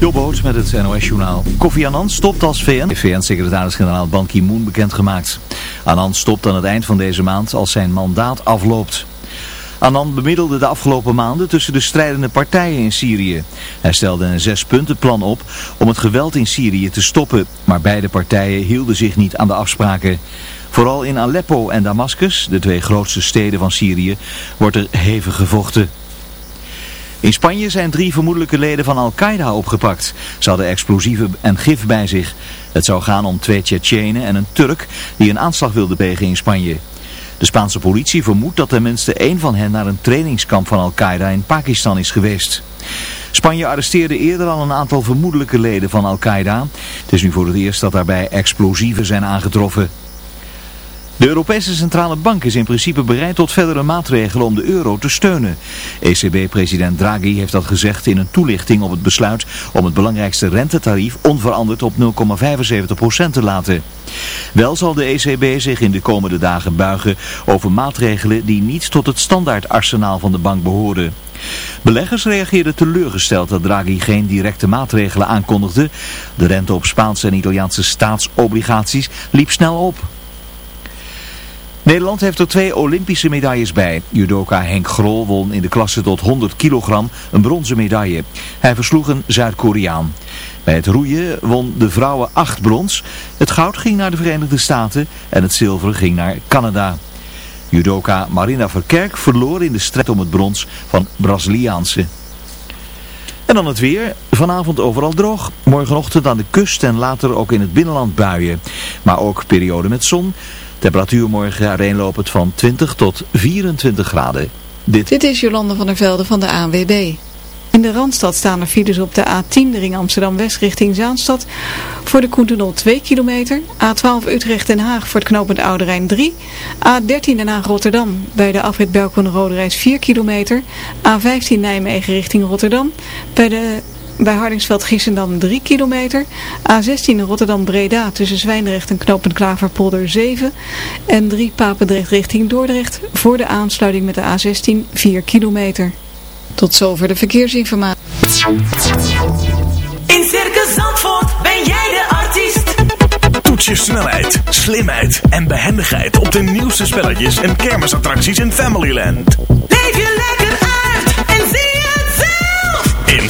Jobboot met het NOS-journaal. Kofi Annan stopt als VN. VN-secretaris-generaal Ban Ki-moon bekendgemaakt. Annan stopt aan het eind van deze maand als zijn mandaat afloopt. Annan bemiddelde de afgelopen maanden tussen de strijdende partijen in Syrië. Hij stelde een zespuntenplan op om het geweld in Syrië te stoppen. Maar beide partijen hielden zich niet aan de afspraken. Vooral in Aleppo en Damascus, de twee grootste steden van Syrië, wordt er hevig gevochten. In Spanje zijn drie vermoedelijke leden van Al-Qaeda opgepakt. Ze hadden explosieven en gif bij zich. Het zou gaan om twee Tsjetsjenen en een Turk die een aanslag wilde plegen in Spanje. De Spaanse politie vermoedt dat tenminste één van hen naar een trainingskamp van Al-Qaeda in Pakistan is geweest. Spanje arresteerde eerder al een aantal vermoedelijke leden van Al-Qaeda. Het is nu voor het eerst dat daarbij explosieven zijn aangetroffen. De Europese Centrale Bank is in principe bereid tot verdere maatregelen om de euro te steunen. ECB-president Draghi heeft dat gezegd in een toelichting op het besluit om het belangrijkste rentetarief onveranderd op 0,75% te laten. Wel zal de ECB zich in de komende dagen buigen over maatregelen die niet tot het standaardarsenaal van de bank behoorden. Beleggers reageerden teleurgesteld dat Draghi geen directe maatregelen aankondigde. De rente op Spaanse en Italiaanse staatsobligaties liep snel op. Nederland heeft er twee Olympische medailles bij. Judoka Henk Grol won in de klasse tot 100 kilogram een bronzen medaille. Hij versloeg een Zuid-Koreaan. Bij het roeien won de vrouwen acht brons. Het goud ging naar de Verenigde Staten en het zilver ging naar Canada. Judoka Marina Verkerk verloor in de strijd om het brons van Braziliaanse. En dan het weer. Vanavond overal droog. Morgenochtend aan de kust en later ook in het binnenland buien. Maar ook periode met zon. Temperatuur morgen uiteenlopend van 20 tot 24 graden. Dit, Dit is Jolande van der Velde van de ANWB. In de Randstad staan er files op de A10, de ring Amsterdam-West richting Zaanstad. Voor de Koentenol 2 kilometer. A12 Utrecht-Den Haag voor het knooppunt Oude Rijn 3. A13 Den Haag-Rotterdam bij de afrit Belkom-Rode Reis 4 kilometer. A15 Nijmegen richting Rotterdam. Bij de bij Hardingsveld Giessendam 3 kilometer. A16 Rotterdam-Breda tussen Zwijndrecht en Knopend Klaverpolder 7. En 3 Papendrecht richting Dordrecht voor de aansluiting met de A16 4 kilometer. Tot zover de verkeersinformatie. In Circus Zandvoort ben jij de artiest. Toets je snelheid, slimheid en behendigheid op de nieuwste spelletjes en kermisattracties in Familyland. Leef je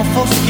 awful skin.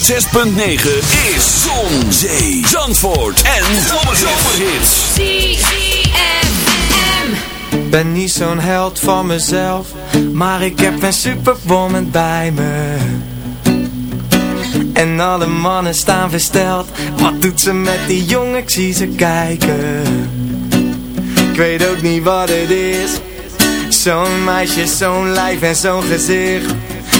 106.9 is Zon, Zee, Zandvoort en Zomerhits. Ben niet zo'n held van mezelf, maar ik heb een superwoman bij me. En alle mannen staan versteld, wat doet ze met die jongen, ik zie ze kijken. Ik weet ook niet wat het is, zo'n meisje, zo'n lijf en zo'n gezicht.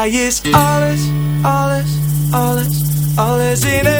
Zij is alles, alles, alles, alles in één.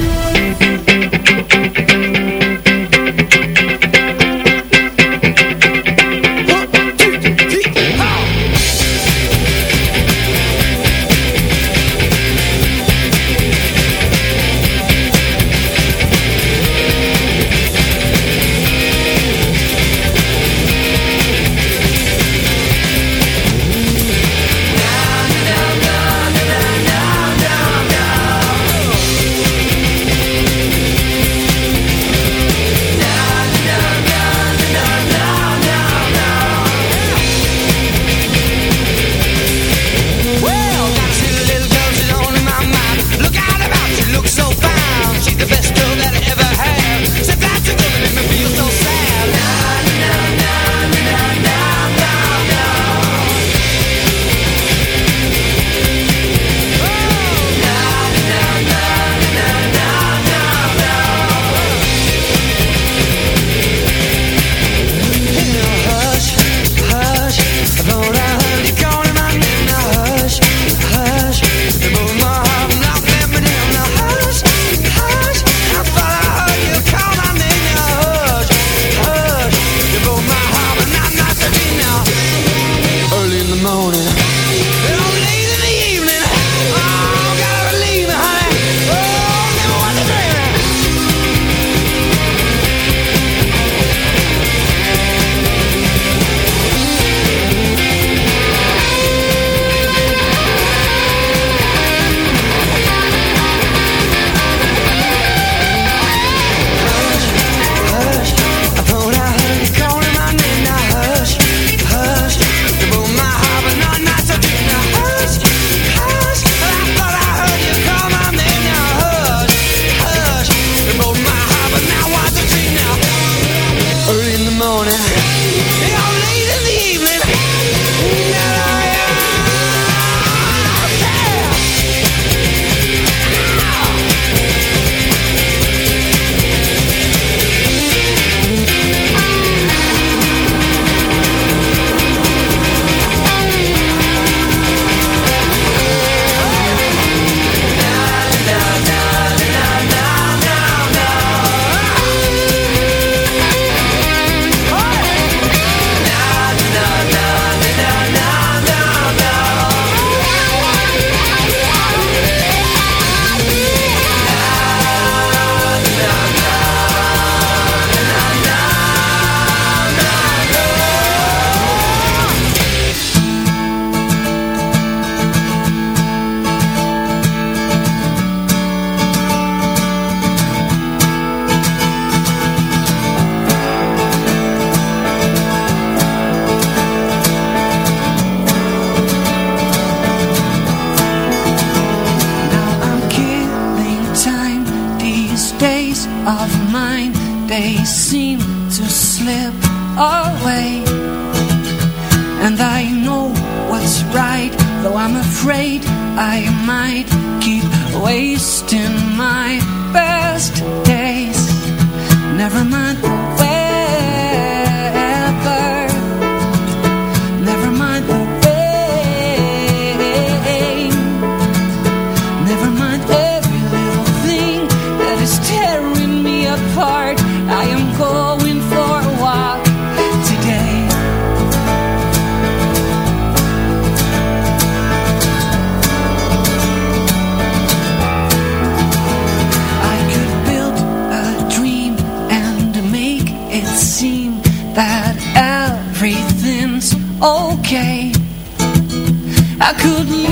I couldn't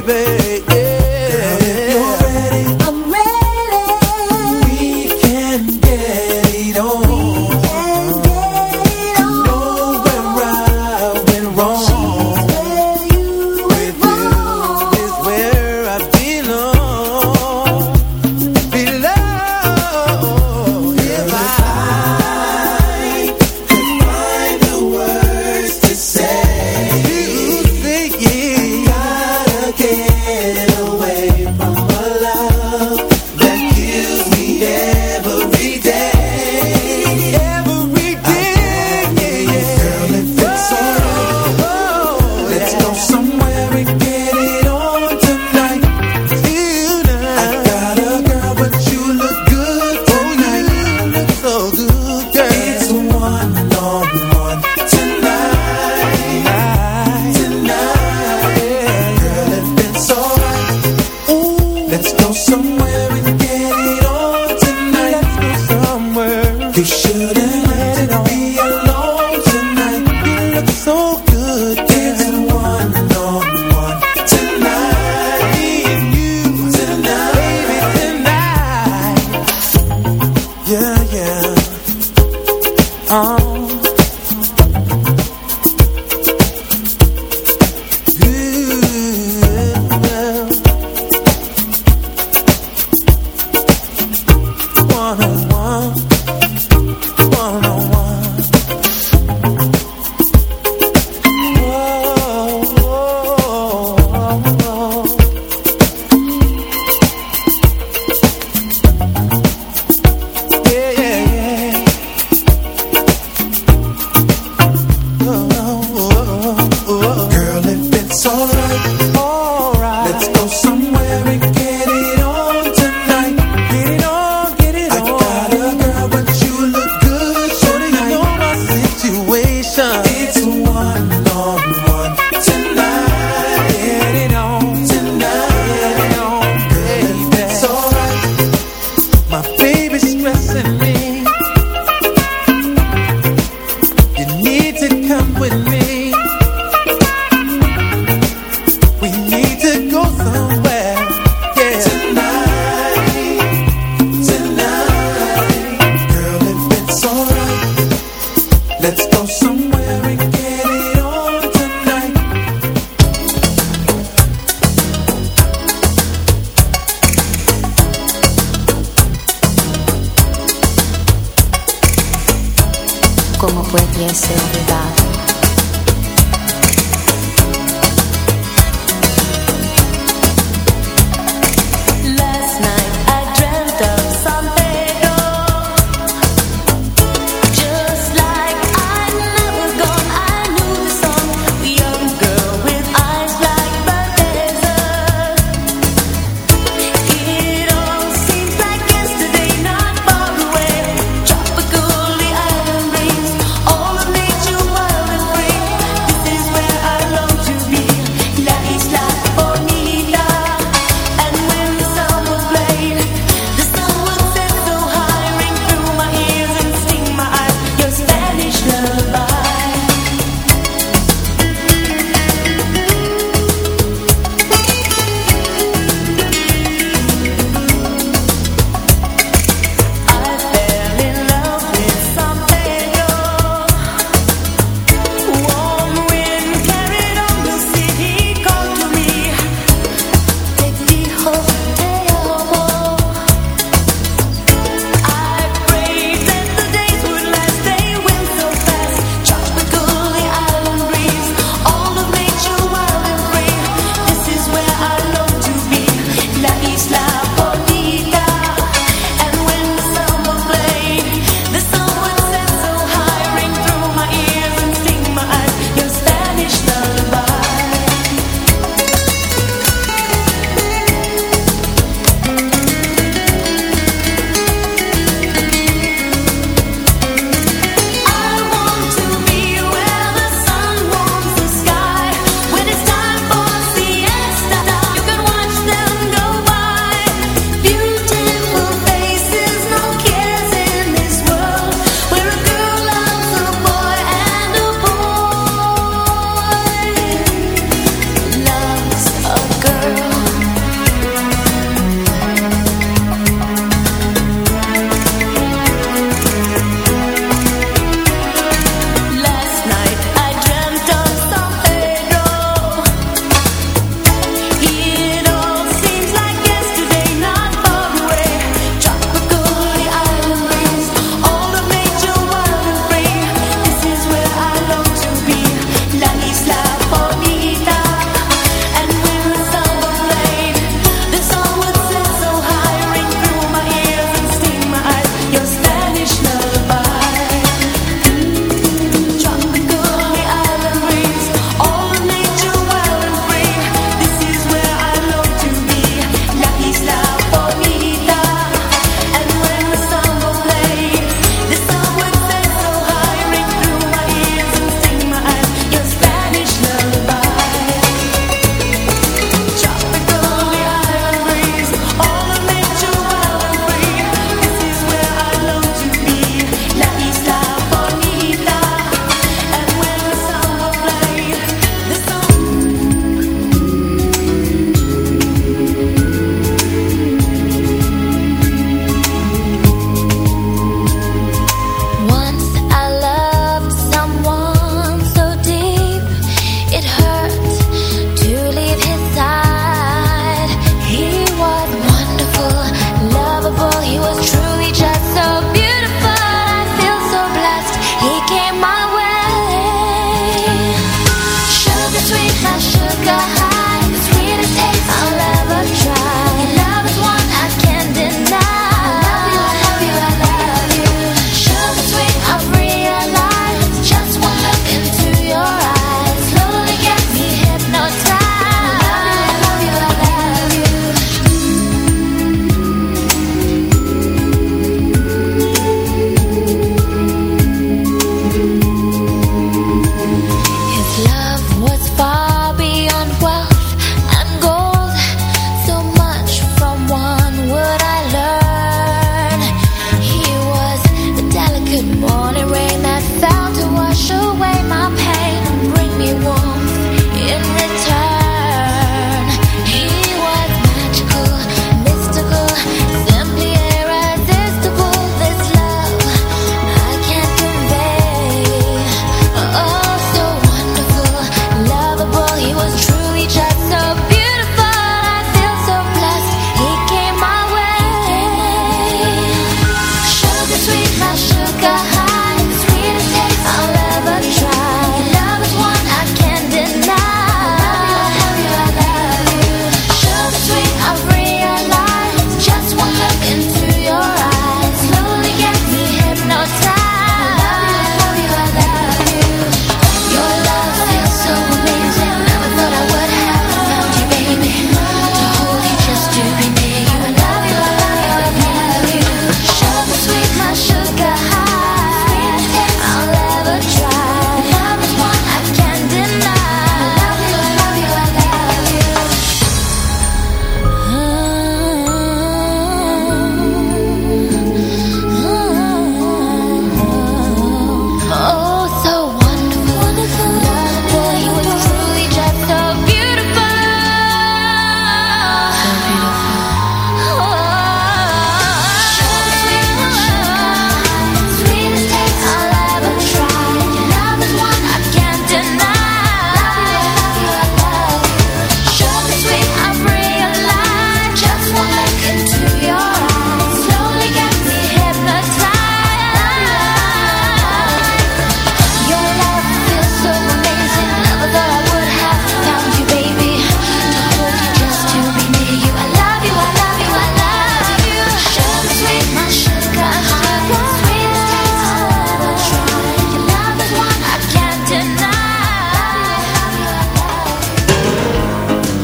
baby.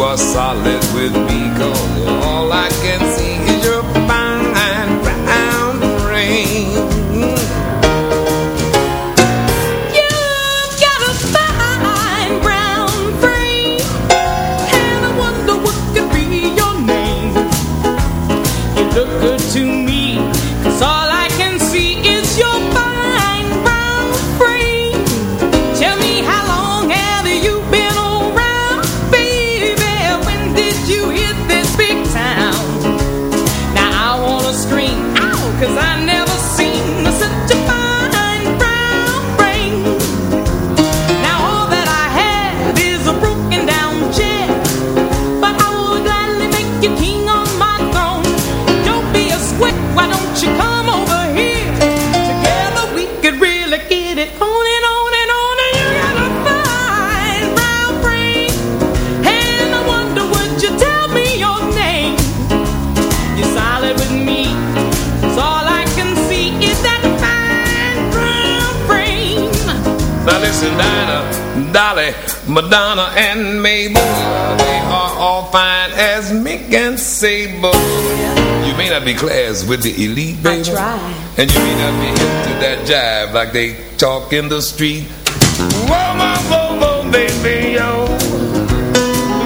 Are solid with me, cause all I can see not be class with the elite, baby. And you may not be into that jive like they talk in the street. Whoa, my whoa, whoa, baby, yo.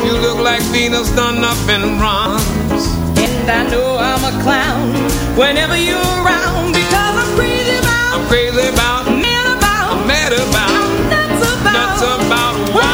You look like Venus done up in bronze. And I know I'm a clown whenever you're around because I'm crazy about, I'm crazy about, mad about, I'm mad about, nuts about, nuts about, what